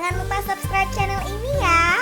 Jangan lupa subscribe channel ini ya.